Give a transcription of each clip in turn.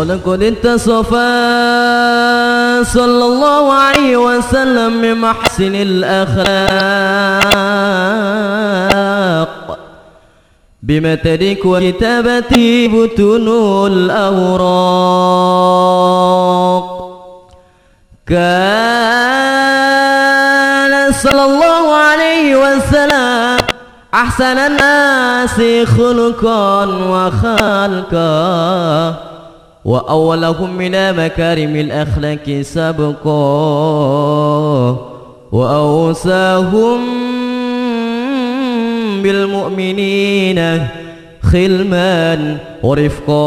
ولقد انتصف صلى الله عليه وسلم من محسن الأخلاق بمتدك وكتابته بتون الأوراق. كان صلى الله عليه وسلم أحسن الناس خلقا وخلقا. وأولهم من مكارم الأخلاق سبقا وأوساهم بالمؤمنين خلما ورفقا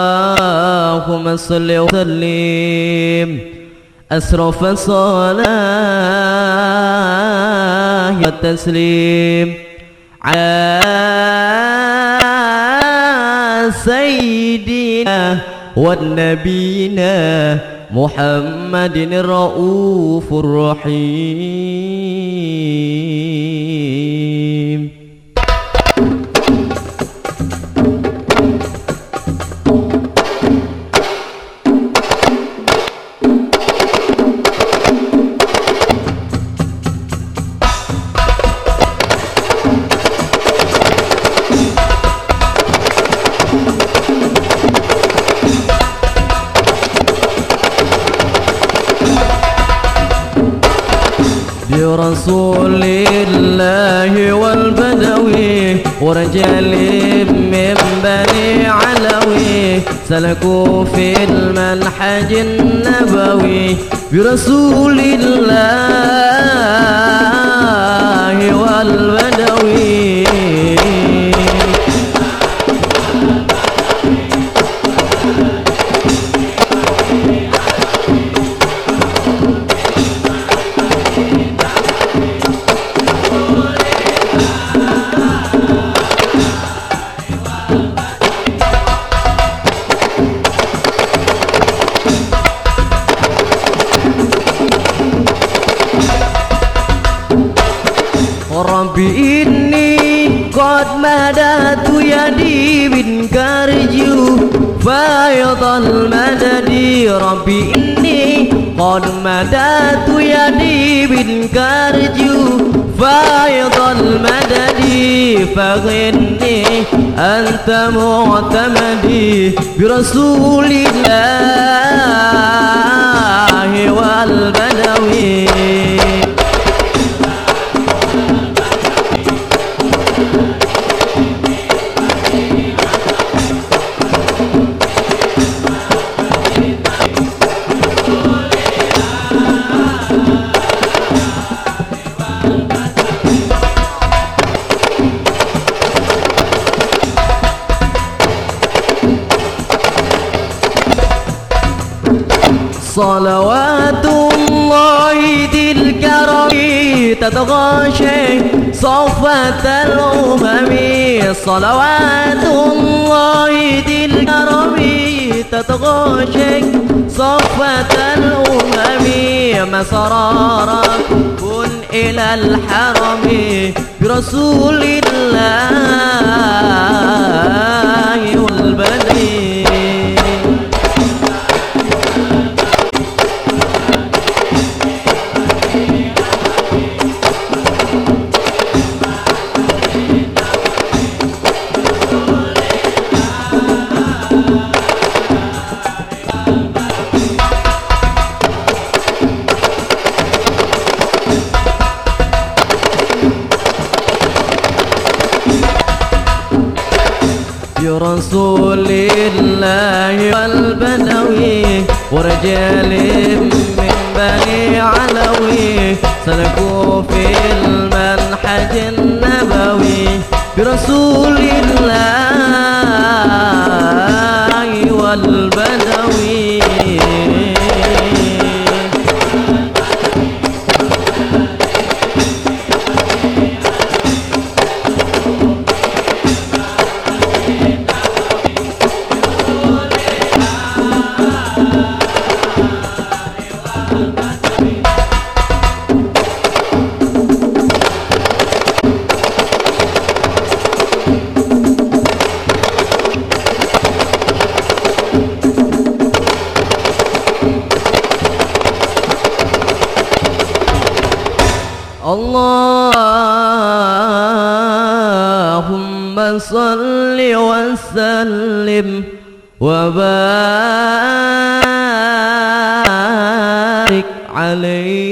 اللهم صل وسلم أسرف صلاة التسليم على سيدنا والنبينا محمد الرؤوف الرحيم. برسول الله والبدوي ورجال من بني علوي سلكوا في المنحج النبوي برسول الله والبدوي. ربي إني قد مددت يدي أرجو فيض المدد ربي إني قد مددت يدي أرجو فيض المدد فغني أنت معتمدي برسول الله والبدوي صلوات الله ذي الكرم تتغاشى صفة الأمم. صلوات الله ذي الكرم تتغاشى صفة الأمم. مسرارا كن إلى الحرم برسول الله والبدر برسول الله والبدوي ورجال من بني علوي سلكوا في المنحج النبوي برسول اللهم صل وسلم وبارك عليه